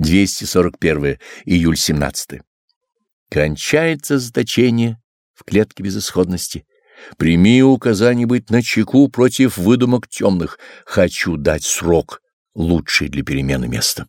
241 июль 17 Кончается заточение в клетке безысходности. Прими указание быть начеку против выдумок темных. Хочу дать срок, лучший для перемены места.